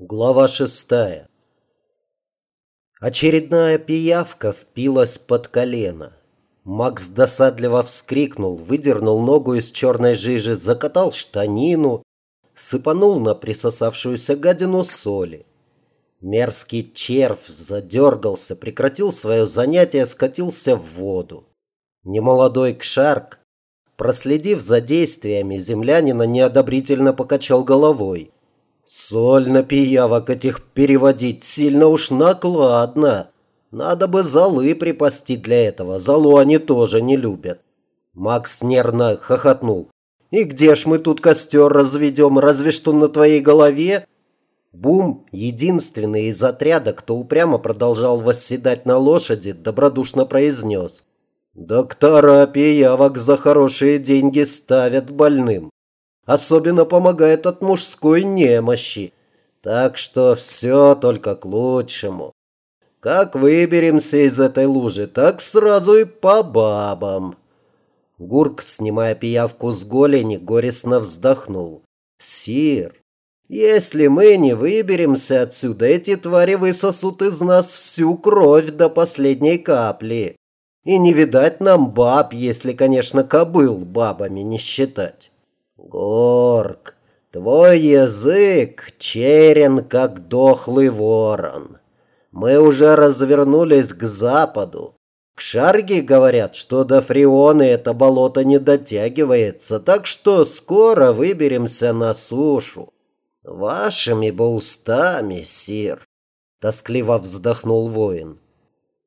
Глава шестая. Очередная пиявка впилась под колено. Макс досадливо вскрикнул, выдернул ногу из черной жижи, закатал штанину, сыпанул на присосавшуюся гадину соли. Мерзкий червь задергался, прекратил свое занятие, скатился в воду. Немолодой кшарк, проследив за действиями землянина, неодобрительно покачал головой. Соль на пиявок этих переводить сильно уж накладно. Надо бы золы припасти для этого. Золу они тоже не любят. Макс нервно хохотнул. И где ж мы тут костер разведем? Разве что на твоей голове? Бум, единственный из отряда, кто упрямо продолжал восседать на лошади, добродушно произнес. Доктора пиявок за хорошие деньги ставят больным. Особенно помогает от мужской немощи. Так что все только к лучшему. Как выберемся из этой лужи, так сразу и по бабам. Гурк, снимая пиявку с голени, горестно вздохнул. Сир, если мы не выберемся отсюда, эти твари высосут из нас всю кровь до последней капли. И не видать нам баб, если, конечно, кобыл бабами не считать. Горк, твой язык черен, как дохлый ворон. Мы уже развернулись к западу. К Шарге говорят, что до Фрионы это болото не дотягивается, так что скоро выберемся на сушу. Вашими бы устами, сир, тоскливо вздохнул воин.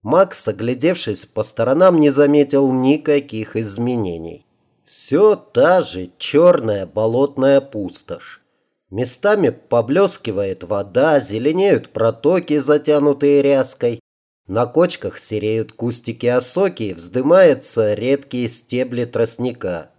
Макс, оглядевшись по сторонам, не заметил никаких изменений. Все та же черная болотная пустошь. Местами поблескивает вода, зеленеют протоки, затянутые ряской. На кочках сереют кустики осоки и вздымаются редкие стебли тростника.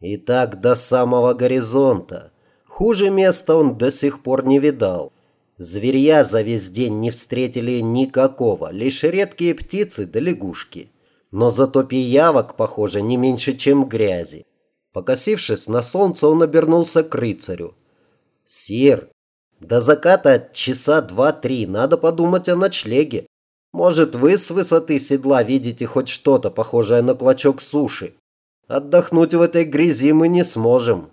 И так до самого горизонта. Хуже места он до сих пор не видал. Зверья за весь день не встретили никакого, лишь редкие птицы да лягушки но зато пиявок, похоже, не меньше, чем грязи. Покосившись на солнце, он обернулся к рыцарю. «Сир, до заката часа два-три, надо подумать о ночлеге. Может, вы с высоты седла видите хоть что-то, похожее на клочок суши? Отдохнуть в этой грязи мы не сможем».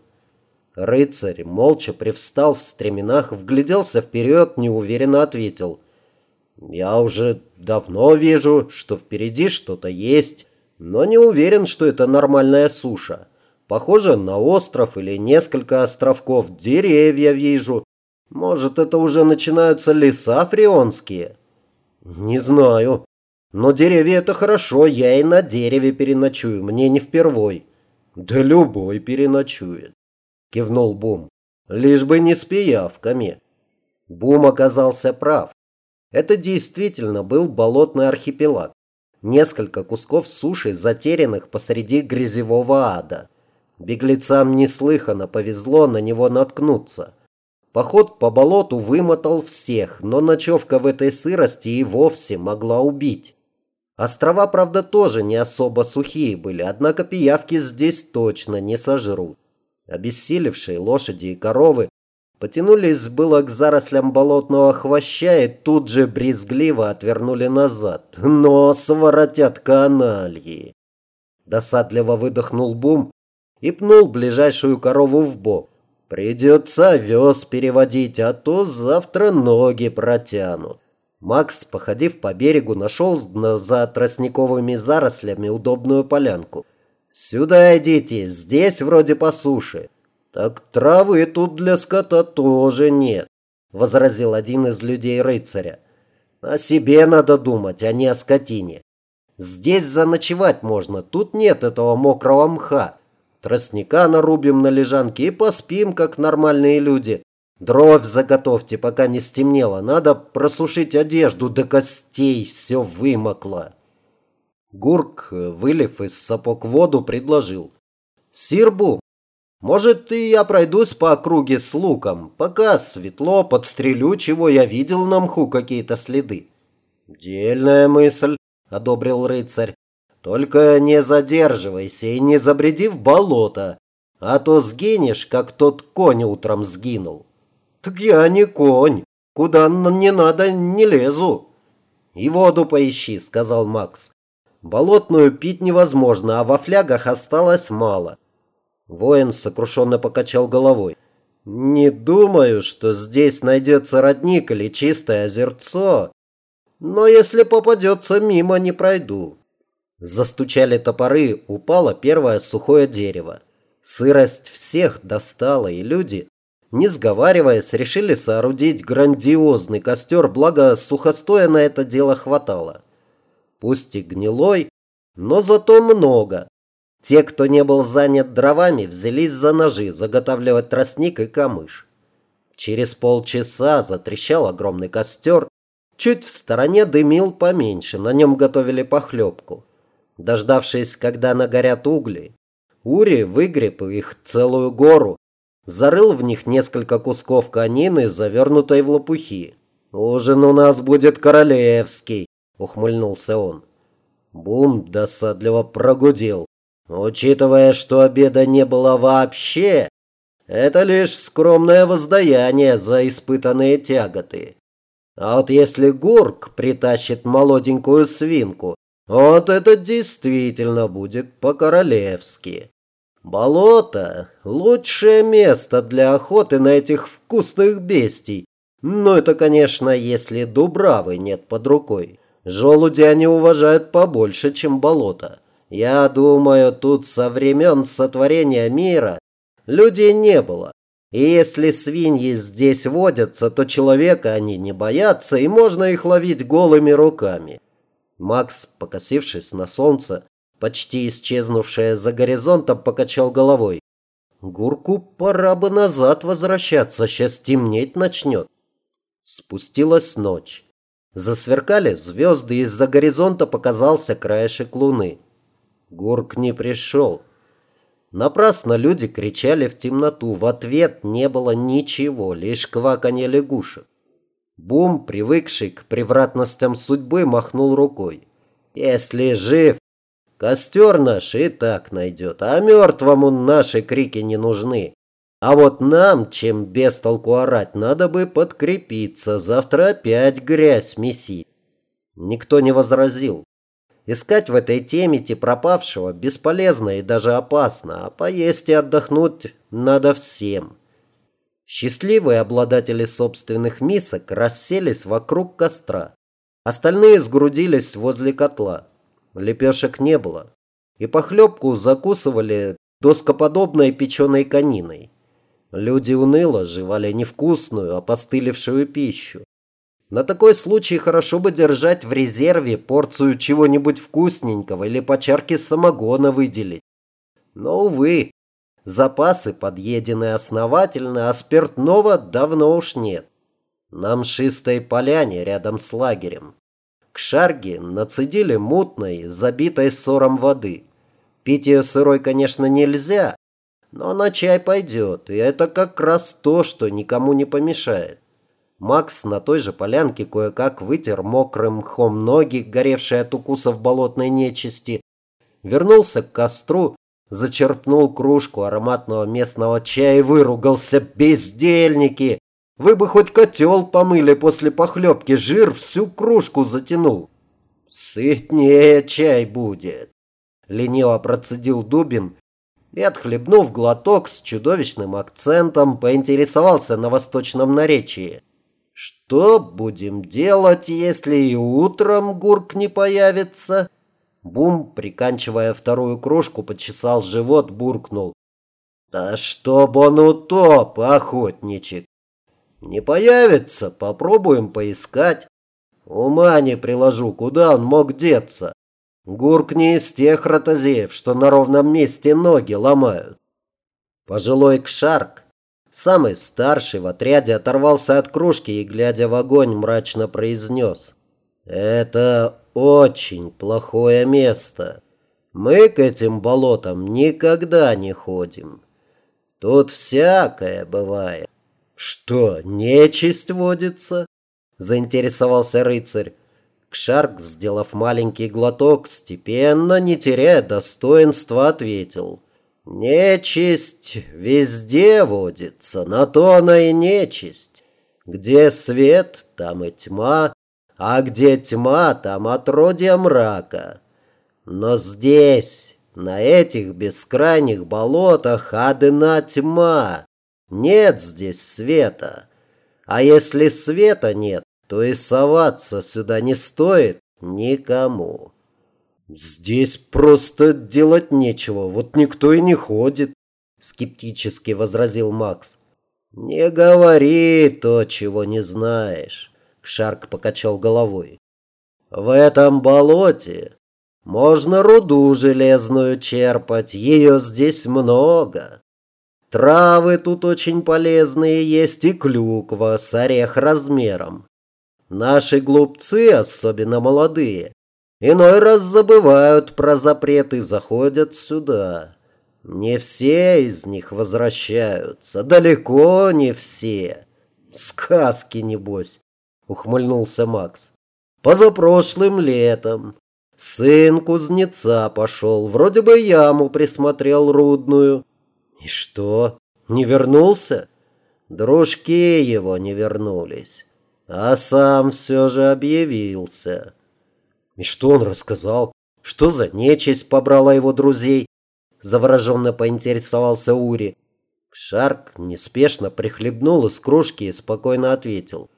Рыцарь молча привстал в стременах, вгляделся вперед, неуверенно ответил. Я уже давно вижу, что впереди что-то есть, но не уверен, что это нормальная суша. Похоже на остров или несколько островков. Деревья вижу. Может, это уже начинаются леса фрионские? Не знаю. Но деревья это хорошо, я и на дереве переночую, мне не впервой. Да любой переночует, кивнул Бум. Лишь бы не с пиявками. Бум оказался прав. Это действительно был болотный архипелаг. Несколько кусков суши, затерянных посреди грязевого ада. Беглецам неслыханно повезло на него наткнуться. Поход по болоту вымотал всех, но ночевка в этой сырости и вовсе могла убить. Острова, правда, тоже не особо сухие были, однако пиявки здесь точно не сожрут. Обессилевшие лошади и коровы Потянулись было к зарослям болотного хвоща и тут же брезгливо отвернули назад. Но своротят канальи. Досадливо выдохнул Бум и пнул ближайшую корову в бок. Придется овес переводить, а то завтра ноги протянут. Макс, походив по берегу, нашел за тростниковыми зарослями удобную полянку. «Сюда идите, здесь вроде по суше». «Так травы тут для скота тоже нет», – возразил один из людей рыцаря. «О себе надо думать, а не о скотине. Здесь заночевать можно, тут нет этого мокрого мха. Тростника нарубим на лежанке и поспим, как нормальные люди. Дровь заготовьте, пока не стемнело. Надо просушить одежду до костей, все вымокло». Гурк, вылив из сапог воду, предложил. «Сирбу, может, и я пройдусь по округе с луком. Пока светло, подстрелю, чего я видел на мху какие-то следы. Дельная мысль, одобрил рыцарь. Только не задерживайся и не забреди в болото, а то сгинешь, как тот конь утром сгинул. Так я не конь. Куда не надо, не лезу. И воду поищи, сказал Макс. Болотную пить невозможно, а во флягах осталось мало. Воин сокрушенно покачал головой. Не думаю, что здесь найдется родник или чистое озерцо. Но если попадется мимо, не пройду. Застучали топоры, упало первое сухое дерево. Сырость всех достала, и люди, не сговариваясь, решили соорудить грандиозный костер, благо сухостоя на это дело хватало. Пусть и гнилой, но зато много. Те, кто не был занят дровами, взялись за ножи заготавливать тростник и камыш. Через полчаса затрещал огромный костер. Чуть в стороне дымил поменьше, на нем готовили похлебку. Дождавшись, когда нагорят угли, Ури выгреб их целую гору Зарыл в них несколько кусков конины, завернутой в лопухи. «Ужин у нас будет королевский», — ухмыльнулся он. Бум досадливо прогудел. «Учитывая, что обеда не было вообще, это лишь скромное воздаяние за испытанные тяготы. А вот если Гурк притащит молоденькую свинку, вот это действительно будет по-королевски. Болото – лучшее место для охоты на этих вкусных бестий. Но это, конечно, если дубравы нет под рукой. Желуди они уважают побольше, чем болото. Я думаю, тут со времен сотворения мира людей не было. И если свиньи здесь водятся, то человека они не боятся, и можно их ловить голыми руками. Макс, покосившись на солнце, почти исчезнувшая за горизонтом, покачал головой. Гурку пора бы назад возвращаться, сейчас темнеть начнет. Спустилась ночь. Засверкали звезды, из-за горизонта показался краешек луны. Гурк не пришел. Напрасно люди кричали в темноту. В ответ не было ничего, лишь кваканье лягушек. Бум, привыкший к превратностям судьбы, махнул рукой. «Если жив, Костер наш и так найдет, а мертвому наши крики не нужны. А вот нам, чем без толку орать, надо бы подкрепиться, завтра опять грязь меси. Никто не возразил. Искать в этой теме пропавшего бесполезно и даже опасно, а поесть и отдохнуть надо всем. Счастливые обладатели собственных мисок расселись вокруг костра. Остальные сгрудились возле котла. Лепешек не было. И похлебку закусывали доскоподобной печеной кониной. Люди уныло жевали невкусную, опостылевшую пищу. На такой случай хорошо бы держать в резерве порцию чего-нибудь вкусненького или по чарке самогона выделить. Но, увы, запасы подъедены основательно, а спиртного давно уж нет. На мшистой поляне рядом с лагерем к шарге нацедили мутной, забитой ссором воды. Пить ее сырой, конечно, нельзя, но на чай пойдет, и это как раз то, что никому не помешает. Макс на той же полянке кое-как вытер мокрым мхом ноги, горевшие от укусов болотной нечисти, вернулся к костру, зачерпнул кружку ароматного местного чая и выругался. «Бездельники! Вы бы хоть котел помыли после похлебки, жир всю кружку затянул. Сытнее чай будет. Лениво процедил Дубин и, отхлебнув глоток с чудовищным акцентом, поинтересовался на восточном наречии. «Что будем делать, если и утром гурк не появится?» Бум, приканчивая вторую кружку, почесал живот, буркнул. «Да чтоб он утоп, охотничек! Не появится, попробуем поискать. Ума не приложу, куда он мог деться. Гурк не из тех ротозеев, что на ровном месте ноги ломают. Пожилой Кшарк, самый старший в отряде, оторвался от кружки и, глядя в огонь, мрачно произнес. «Это очень плохое место. Мы к этим болотам никогда не ходим. Тут всякое бывает. «Что, нечисть водится?» – заинтересовался рыцарь. Кшарк, сделав маленький глоток, степенно, не теряя достоинства, ответил. «Нечисть везде водится, на то она и нечисть. Где свет, там и тьма, а где тьма, там отродье мрака. Но здесь, на этих бескрайних болотах, одна тьма. Нет здесь света. А если света нет, то и соваться сюда не стоит никому. Здесь просто делать нечего, вот никто и не ходит, скептически возразил Макс. Не говори то, чего не знаешь, Шарк покачал головой. В этом болоте можно руду железную черпать, ее здесь много. Травы тут очень полезные есть и клюква с орех размером. Наши глупцы, особенно молодые, иной раз забывают про запреты и заходят сюда. Не все из них возвращаются, далеко не все. Сказки, небось, ухмыльнулся Макс. Позапрошлым летом сын кузнеца пошел, вроде бы яму присмотрел рудную. И что, не вернулся? Дружки его не вернулись а сам все же объявился. И что он рассказал? Что за нечисть побрала его друзей? Завороженно поинтересовался Ури. Шарк неспешно прихлебнул из кружки и спокойно ответил.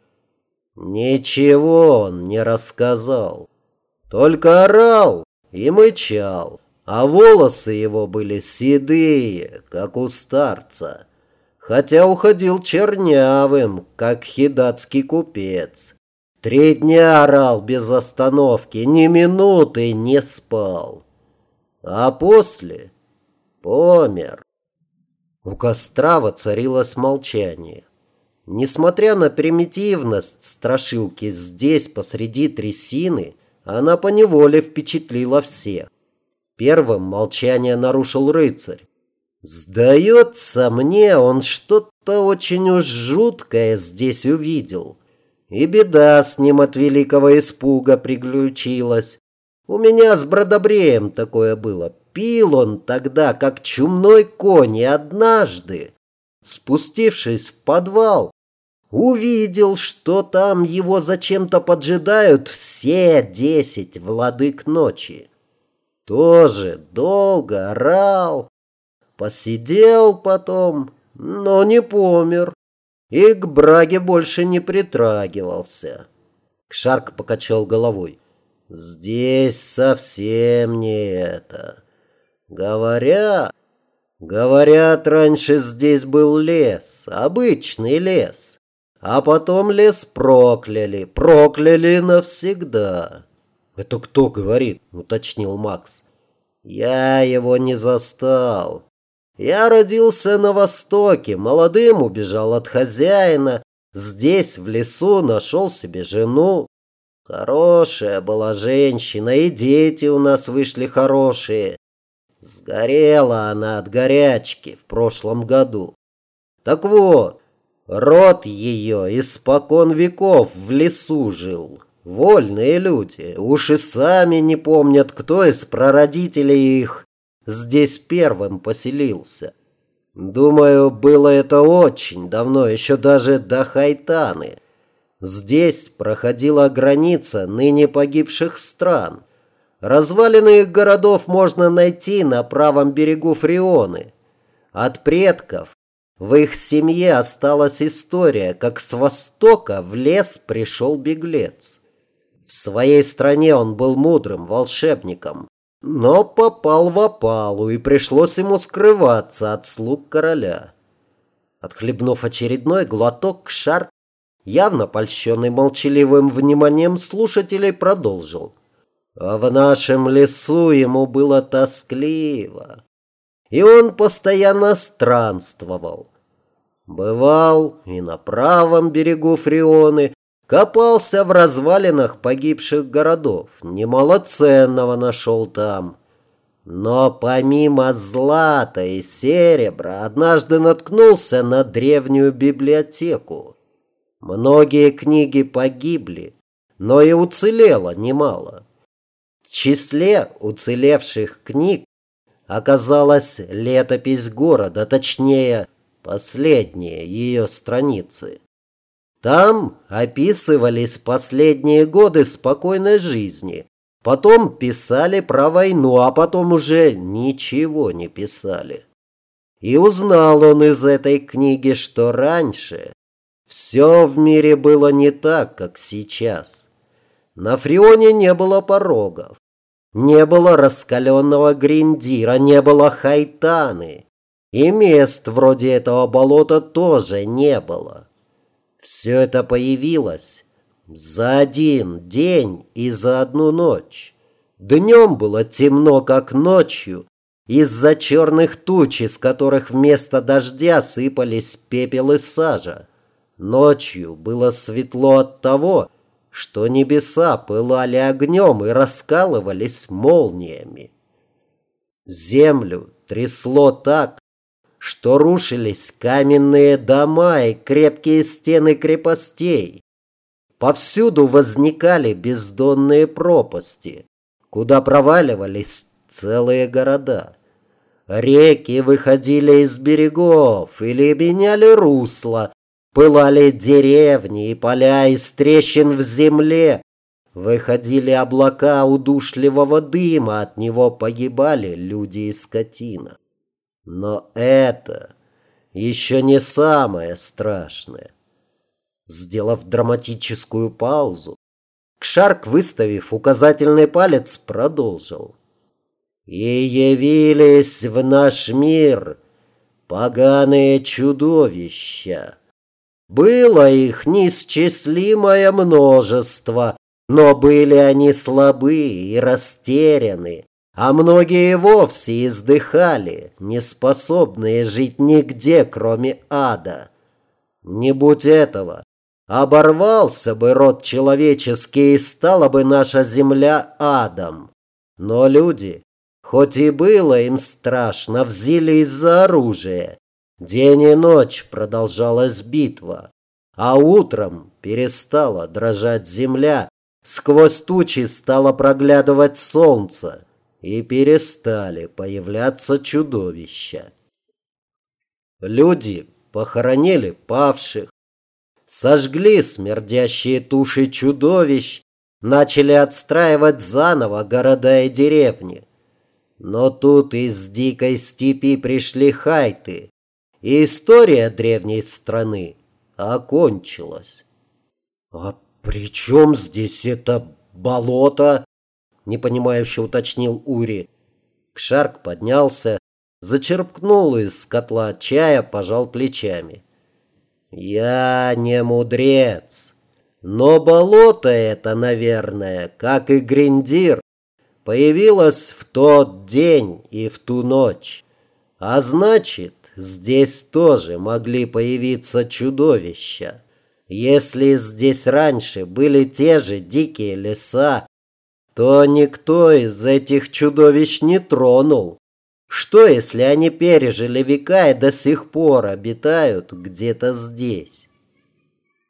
Ничего он не рассказал. Только орал и мычал, а волосы его были седые, как у старца хотя уходил чернявым, как хидатский купец. Три дня орал без остановки, ни минуты не спал. А после помер. У костра воцарилось молчание. Несмотря на примитивность страшилки здесь, посреди трясины, она поневоле впечатлила всех. Первым молчание нарушил рыцарь. Сдается мне, он что-то очень уж жуткое здесь увидел. И беда с ним от великого испуга приключилась. У меня с Бродобреем такое было. Пил он тогда, как чумной конь, и однажды, спустившись в подвал, увидел, что там его зачем-то поджидают все десять владык ночи. Тоже долго орал, Посидел потом, но не помер. И к браге больше не притрагивался. Кшарк покачал головой. Здесь совсем не это. Говорят, говорят, раньше здесь был лес, обычный лес. А потом лес прокляли, прокляли навсегда. Это кто говорит? Уточнил Макс. Я его не застал. Я родился на Востоке, молодым убежал от хозяина. Здесь, в лесу, нашел себе жену. Хорошая была женщина, и дети у нас вышли хорошие. Сгорела она от горячки в прошлом году. Так вот, род ее испокон веков в лесу жил. Вольные люди, уж и сами не помнят, кто из прародителей их здесь первым поселился. Думаю, было это очень давно, еще даже до Хайтаны. Здесь проходила граница ныне погибших стран. Развалины их городов можно найти на правом берегу Фрионы. От предков в их семье осталась история, как с востока в лес пришел беглец. В своей стране он был мудрым волшебником, но попал в опалу, и пришлось ему скрываться от слуг короля. Отхлебнув очередной глоток, Шар, явно польщенный молчаливым вниманием слушателей, продолжил. А в нашем лесу ему было тоскливо, и он постоянно странствовал. Бывал и на правом берегу Фрионы, Копался в развалинах погибших городов, немало ценного нашел там. Но помимо злата и серебра однажды наткнулся на древнюю библиотеку. Многие книги погибли, но и уцелело немало. В числе уцелевших книг оказалась летопись города, точнее, последние ее страницы. Там описывались последние годы спокойной жизни. Потом писали про войну, а потом уже ничего не писали. И узнал он из этой книги, что раньше все в мире было не так, как сейчас. На Фрионе не было порогов, не было раскаленного гриндира, не было хайтаны. И мест вроде этого болота тоже не было. Все это появилось за один день и за одну ночь. Днем было темно, как ночью, из-за черных туч, из которых вместо дождя сыпались пепел и сажа. Ночью было светло от того, что небеса пылали огнем и раскалывались молниями. Землю трясло так, что рушились каменные дома и крепкие стены крепостей. Повсюду возникали бездонные пропасти, куда проваливались целые города. Реки выходили из берегов или меняли русло, пылали деревни и поля из трещин в земле, выходили облака удушливого дыма, от него погибали люди и скотина. Но это еще не самое страшное. Сделав драматическую паузу, Кшарк, выставив указательный палец, продолжил. «И явились в наш мир поганые чудовища. Было их неисчислимое множество, но были они слабы и растеряны, а многие вовсе издыхали, неспособные жить нигде, кроме ада. Не будь этого, оборвался бы род человеческий и стала бы наша земля адом. Но люди, хоть и было им страшно, взялись за оружие. День и ночь продолжалась битва, а утром перестала дрожать земля, сквозь тучи стало проглядывать солнце и перестали появляться чудовища. Люди похоронили павших, сожгли смердящие туши чудовищ, начали отстраивать заново города и деревни. Но тут из дикой степи пришли хайты, и история древней страны окончилась. «А при чем здесь это болото?» Непонимающе уточнил Ури. Кшарк поднялся, зачерпнул из котла чая, пожал плечами. «Я не мудрец, но болото это, наверное, как и Гриндир, появилось в тот день и в ту ночь. А значит, здесь тоже могли появиться чудовища. Если здесь раньше были те же дикие леса, то никто из этих чудовищ не тронул. Что, если они пережили века и до сих пор обитают где-то здесь?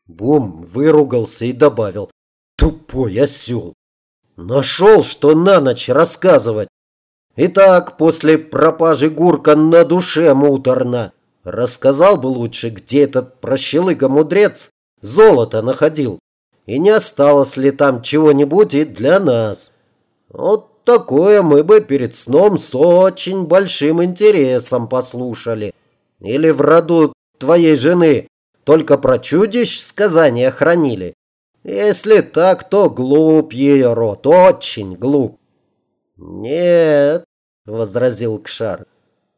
Бум выругался и добавил. Тупой осел. Нашел, что на ночь рассказывать. Итак, после пропажи Гурка на душе муторно. Рассказал бы лучше, где этот прощелыга-мудрец золото находил и не осталось ли там чего-нибудь и для нас. Вот такое мы бы перед сном с очень большим интересом послушали. Или в роду твоей жены только про чудищ сказания хранили. Если так, то глуп ее род, очень глуп. Нет, возразил Кшар,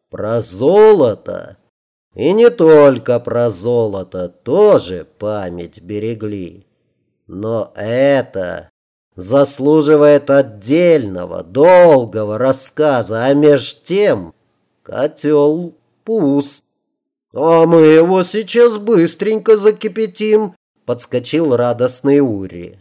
про золото. И не только про золото, тоже память берегли. Но это заслуживает отдельного, долгого рассказа, а меж тем котел пуст. А мы его сейчас быстренько закипятим, подскочил радостный Ури.